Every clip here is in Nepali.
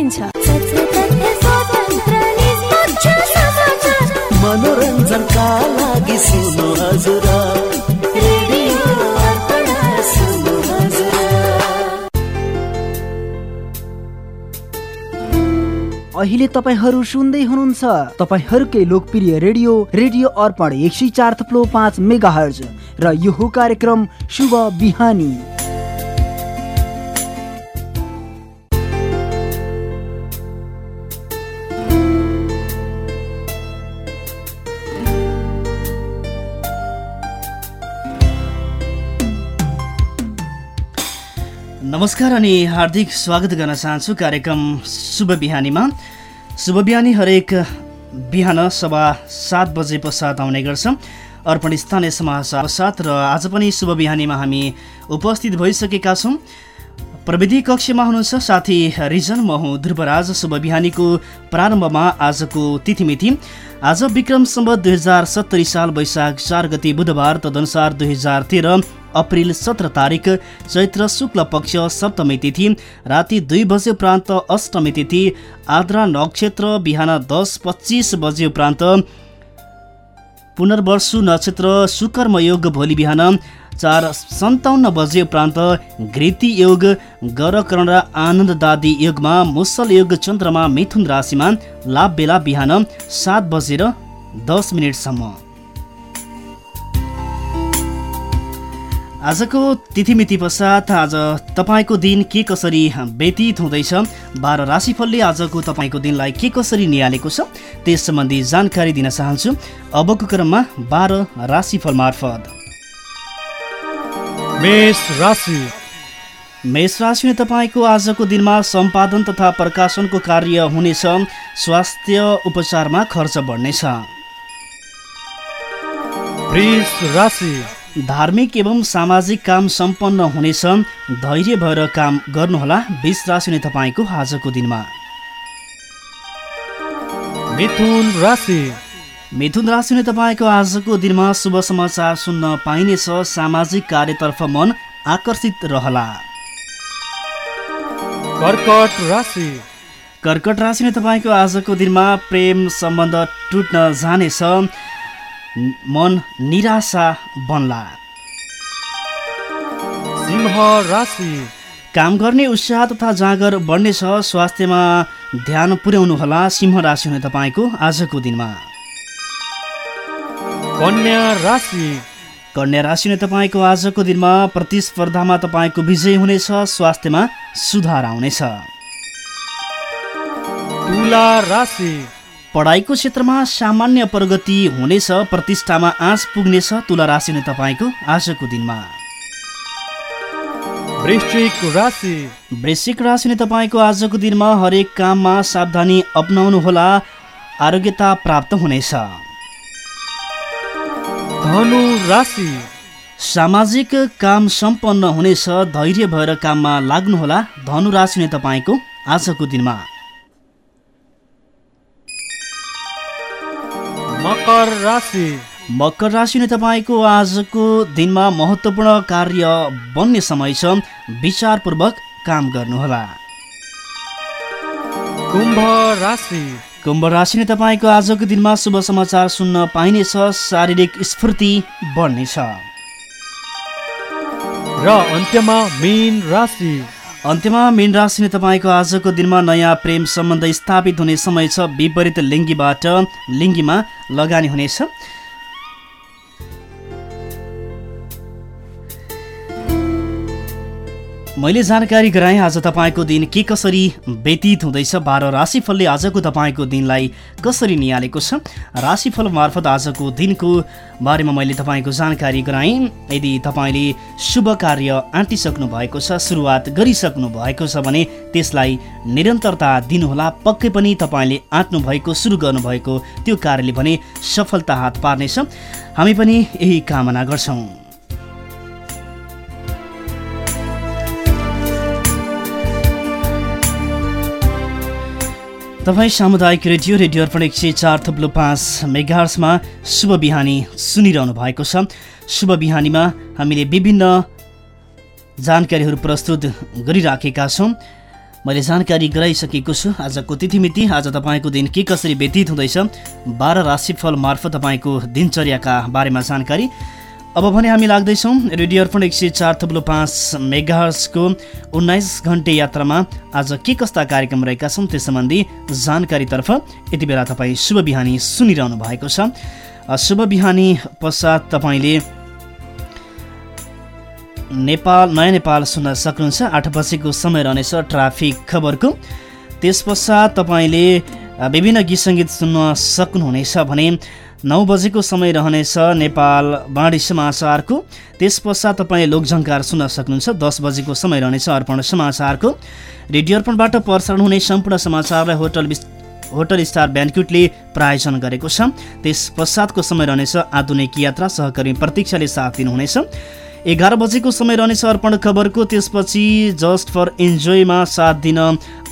पाइन्छ। मनोरञ्जनका लागि सुन्नु हजुर। अहिले तपाईँहरू सुन्दै हुनुहुन्छ तपाईँहरूकै लोकप्रिय रेडियो रेडियो अर्पण एक सय चार थप्लो पाँच मेगा हर्ज र यो कार्यक्रम शुभ बिहानी। नमस्कार अनि हार्दिक स्वागत गर्न चाहन्छु कार्यक्रम शुभ बिहानीमा। शुभ बिहानी हरेक बिहान सभा सात बजे पश्चात आउने गर्छ। अर्पण स्थानीय समाचार साथ र आज पनि शुभ बिहानीमा हामी उपस्थित भइसकेका छौँ। प्रविधि कक्षमा हुनुहुन्छ साथी रिजन म हुँ ध्रुवराज। शुभ बिहानीको प्रारम्भमा आजको तिथिमिति। आज विक्रम सम्बत दुई हजार सत्तरी साल वैशाख चार गति बुधबार तदनुसार दुई हजार तेह्र अप्रिल सत्र तारिक चैत्र शुक्ल पक्ष सप्तमी तिथि राति दुई बजे उपरान्त अष्टमी तिथि आद्रा नक्षत्र बिहान दस पच्चिस बजे उपरान्त पुनर्वर्षु नक्षत्र सुकर्मयोग भोलि बिहान चार सन्ताउन्न बजे उपरान्त घृति योग गरकरण र आनन्ददादी योगमा मुसल योग चन्द्रमा मिथुन राशिमा लाभ बेला बिहान सात बजेर दस मिनटसम्म। आजको तिथिमिति पश्चात आज तपाईँको दिन के कसरी व्यतीत हुँदैछ? बाह्र राशिफलले आजको तपाईँको दिनलाई के कसरी निहालेको छ? त्यस सम्बन्धी जानकारी दिन चाहन्छु। अबको क्रममा बाह्र राशिफल मार्फत। मेष राशि। मेष राशिले तपाईँको आजको दिनमा सम्पादन तथा प्रकाशनको कार्य हुनेछ। स्वास्थ्य उपचारमा खर्च बढ्नेछ। धार्मिक एवं सामाजिक काम सम्पन्न हुनेछ धैर्य भएर काम गर्नुहोला बिस राशि नै तपाईँको आजको दिनमा। मिथुन राशि। मिथुन राशि नै तपाईँको आजको दिनमा शुभ समाचार सुन्न पाइनेछ सामाजिक कार्यतर्फ मन आकर्षित रहला। कर्कट राशि। कर्कट राशि नै तपाईँको आजको दिनमा प्रेम सम्बन्ध टुट्न जानेछ मन निराशा बन्ला। सिंह राशि। काम गर्ने उत्साह तथा जाँगर बढ्नेछ स्वास्थ्यमा ध्यान पुर्याउनुहोला सिंह राशि हुने तपाईँको आजको दिनमा। कन्या राशि। कन्या राशि नै तपाईँको आजको दिनमा प्रतिस्पर्धामा तपाईँको विजय हुनेछ स्वास्थ्यमा सुधार आउनेछ। तुला राशि। पढाइको क्षेत्रमा सामान्य प्रगति हुनेछ प्रतिष्ठामा आँच पुग्नेछ तुला राशि नै तपाईँको आजको दिनमा। वृश्चिक राशि। नै तपाईँको आजको दिनमा हरेक काममा सावधानी अप्नाउनुहोला आरोग्यता प्राप्त हुनेछ। सामाजिक काम सम्पन्न हुनेछ धैर्य भएर काममा लाग्नुहोला धनु राशि नै तपाईँको आजको दिनमा। मकर राशि। मकर राशि नै तपाईँको आजको दिनमा महत्त्वपूर्ण कार्य बन्ने समय छ। विचारपूर्वक काम गर्नुहोला। कुम्भ राशि। कुम्भ राशि नै तपाईँको आजको दिनमा शुभ समाचार सुन्न पाइनेछ शारीरिक स्फूर्ति बढ्नेछ। र अन्त्यमा मीन राशि। अन्त्यमा मीन राशि नै तपाईँको आजको दिनमा नयाँ प्रेम सम्बन्ध स्थापित हुने समय छ। विपरीत लिङ्गीबाट लिङ्गीमा लगानी हुनेछ। मैले जानकारी गराएँ आज तपाईँको दिन के कसरी व्यतीत हुँदैछ? बाह्र राशिफलले आजको तपाईँको दिनलाई कसरी निहालेको छ? राशिफल मार्फत आजको दिनको बारेमा मैले तपाईँको जानकारी गराएँ। यदि तपाईँले शुभ कार्य आँटिसक्नु भएको छ सुरुवात गरिसक्नु भएको छ भने त्यसलाई निरन्तरता दिनुहोला। पक्कै पनि तपाईँले आँट्नु भएको सुरु गर्नुभएको त्यो कार्यले भने सफलता हात पार्नेछ। हामी पनि यही कामना गर्छौँ। तपाईँ सामुदायिक रेडियो रेडियो अर्पण एक सय चार थप्लो पाँच मेगार्समा शुभ बिहानी सुनिरहनु भएको छ। शुभ बिहानीमा हामीले विभिन्न जानकारीहरू प्रस्तुत गरिराखेका छौँ। मैले जानकारी गराइसकेको छु। आजको तिथिमिति आज तपाईँको दिन के कसरी व्यतीत हुँदैछ बाह्र राशिफल मार्फत तपाईँको दिनचर्याका बारेमा जानकारी। अब भने हामी लाग्दैछौँ रेडियो अर्पण एक सय चार थप्लो पाँच मेगाहर्सको उन्नाइस घन्टे यात्रामा आज के कस्ता कार्यक्रम रहेका छन् त्यस सम्बन्धी जानकारीतर्फ यति बेला तपाईँ शुभ बिहानी सुनिरहनु भएको छ। शुभ बिहानी पश्चात तपाईँले नेपाल नयाँ नेपाल सुन्न सक्नुहुन्छ। आठ बजेको समय रहनेछ ट्राफिक खबरको। त्यस पश्चात तपाईँले विभिन्न गीत सङ्गीत सुन्न सक्नुहुनेछ भने नौ बजेको समय रहनेछ नेपाल बाँडी समाचारको। त्यस पश्चात तपाईँले लोकझङ्कार सुन्न सक्नुहुन्छ। दस बजेको समय रहनेछ अर्पण समाचारको। रेडियो अर्पणबाट प्रसारण हुने सम्पूर्ण समाचारलाई होटल होटल स्टार ब्यान्क्युटले प्रायोजन गरेको छ। त्यस पश्चातको समय रहनेछ आधुनिक यात्रा। सहकर्मी प्रतीक्षाले साथ दिनुहुनेछ। एघार बजेको समय रहनेछ अर्पण खबरको। त्यसपछि जस्ट फर इन्जोयमा साथ दिन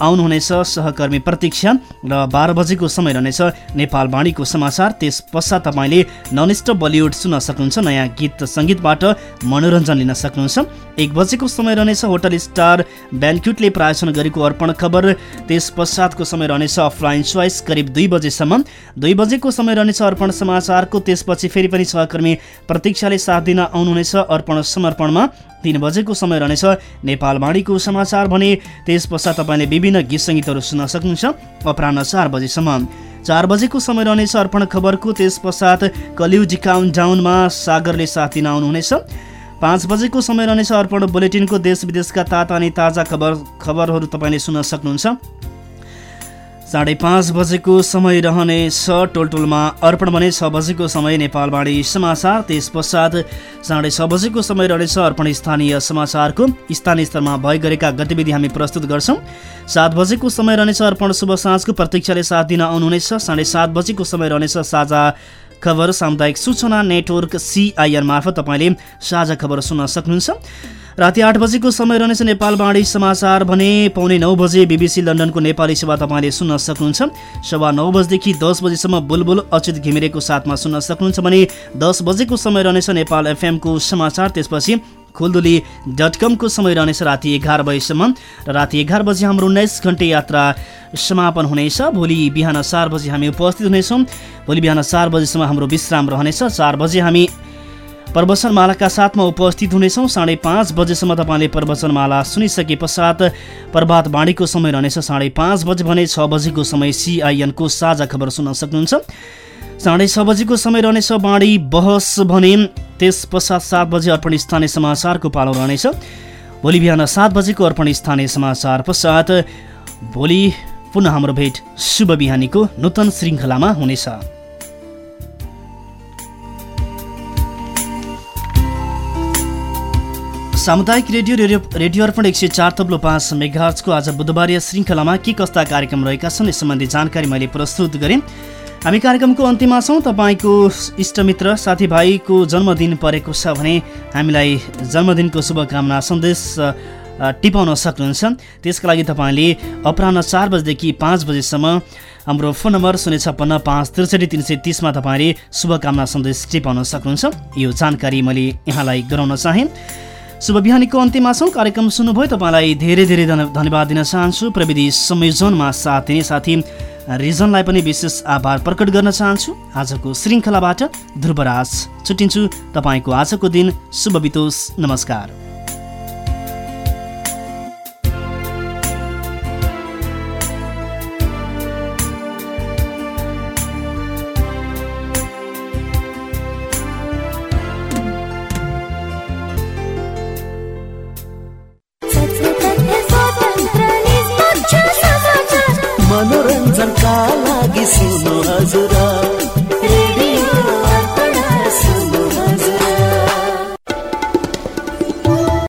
आउनुहुनेछ सहकर्मी प्रतीक्षा र बाह्र बजेको समय रहनेछ नेपाल बाणीको समाचार। त्यस पश्चात तपाईँले ननिष्ट बलिउड सुन्न सक्नुहुन्छ नयाँ गीत सङ्गीतबाट मनोरञ्जन लिन सक्नुहुन्छ। एक बजेको समय रहनेछ होटल स्टार ब्यान्क्युटले प्रायोजन गरेको अर्पण खबर। त्यस पश्चातको समय रहनेछ अफलाइन चोइस करिब दुई बजेसम्म। दुई बजेको समय रहनेछ अर्पण समाचारको त्यसपछि फेरि पनि सहकर्मी प्रतीक्षाले साथ दिन आउनुहुनेछ अर्पण समर्पणमा। तिन बजेको समय रहनेछ। नेपाल बाणीको समाचार भने त्यस पश्चात तपाईँले विभिन्न गीत सङ्गीतहरू सुन्न सक्नुहुन्छ। अपराह चार बजेसम्म। चार बजेको समय रहनेछ अर्पण खबरको त्यस पश्चात कलिउड काउन्ट डाउनमा सागरले साथ दिन आउनुहुनेछ पाँच बजेको समय रहनेछ अर्पण बुलेटिनको देश विदेशका ताता अनि ताजा खबर खबरहरू तपाईँले सुन्न सक्नुहुन्छ। साढे पाँच बजेको समय रहनेछ टोलटोलमा अर्पण भने छ बजेको समय नेपालवाणी समाचार। त्यस पश्चात साढे छ बजेको समय रहनेछ अर्पण स्थानीय समाचारको। स्थानीय स्तरमा भइ गरेका गतिविधि हामी प्रस्तुत गर्छौँ। सात बजेको समय रहनेछ अर्पण शुभ साँझको प्रतीक्षाले साथ दिन आउनुहुनेछ। साढे सात बजेको समय रहनेछ साझा खबर सामुदायिक सूचना नेटवर्क सिआइएन मार्फत तपाईँले साझा खबर सुन्न सक्नुहुन्छ। राति आठ बजेको समय रहनेछ नेपाल बाणी समाचार भने पाउने नौ बजे बिबिसी लन्डनको नेपाली सेवा तपाईँले सुन्न सक्नुहुन्छ। सभा नौ बजेदेखि दस बजेसम्म बुलबुल अच्युत घिमिरेको साथमा सुन्न सक्नुहुन्छ भने दस बजेको समय रहनेछ नेपाल एफएमको समाचार। त्यसपछि खुलदुली डट कमको समय रहनेछ राति एघार बजीसम्म। र राति एघार बजी हाम्रो उन्नाइस घन्टे यात्रा समापन हुनेछ। भोलि बिहान चार बजी हामी उपस्थित हुनेछौँ। भोलि बिहान चार बजीसम्म हाम्रो विश्राम रहनेछ। चार बजे हामी प्रवचनमालाका साथमा उपस्थित हुनेछौँ साढे पाँच बजेसम्म तपाईँले प्रवचनमाला सुनिसके पश्चात प्रभात बाणीको समय रहनेछ। साढे पाँच बजे भने छ बजेको समय सिआइएनको साझा खबर सुन्न सक्नुहुन्छ। साढे छ बजेको समय रहनेछ बाँडी बहस भने त्यस पश्चात सात बजे अर्पण स्थानीय समाचारको पालो रहनेछ। भोलि बिहान सात बजेको अर्पण स्थानीय समाचार पश्चात भोलि पुनः हाम्रो भेट शुभ बिहानीको नूतन श्रृङ्खलामा हुनेछ। सामुदायिक रेडियो रेडियो रेडियो अर्पण एक सय चार तब्लो पाँच मेघार्चको आज बुधबारीय श्रृङ्खलामा के कस्ता कार्यक्रम रहेका छन् यस सम्बन्धी जानकारी मैले प्रस्तुत गरेँ। हामी कार्यक्रमको अन्त्यमा छौँ। तपाईँको इष्टमित्र साथीभाइको जन्मदिन परेको छ भने हामीलाई जन्मदिनको शुभकामना सन्देश टिपाउन सक्नुहुन्छ। त्यसका लागि तपाईँले अपराह चार बजेदेखि पाँच बजेसम्म हाम्रो फोन नम्बर शून्य छप्पन्न पाँच त्रिसठी तिन सय तिसमा तपाईँले शुभकामना सन्देश टिपाउन सक्नुहुन्छ। यो जानकारी मैले यहाँलाई गराउन चाहेँ। शुभ बिहानीको अन्त्यमा छौँ। कार्यक्रम सुन्नुभयो। तपाईँलाई धेरै धेरै धन्यवाद दिन चाहन्छु। प्रविधि संयोजनमा साथ दिने साथी रिजनलाई पनि विशेष आभार प्रकट गर्न चाहन्छु। आजको श्रृङ्खलाबाट ध्रुवराज छुट्टिन्छु। तपाईँको आजको दिन शुभ बितोस्। नमस्कार।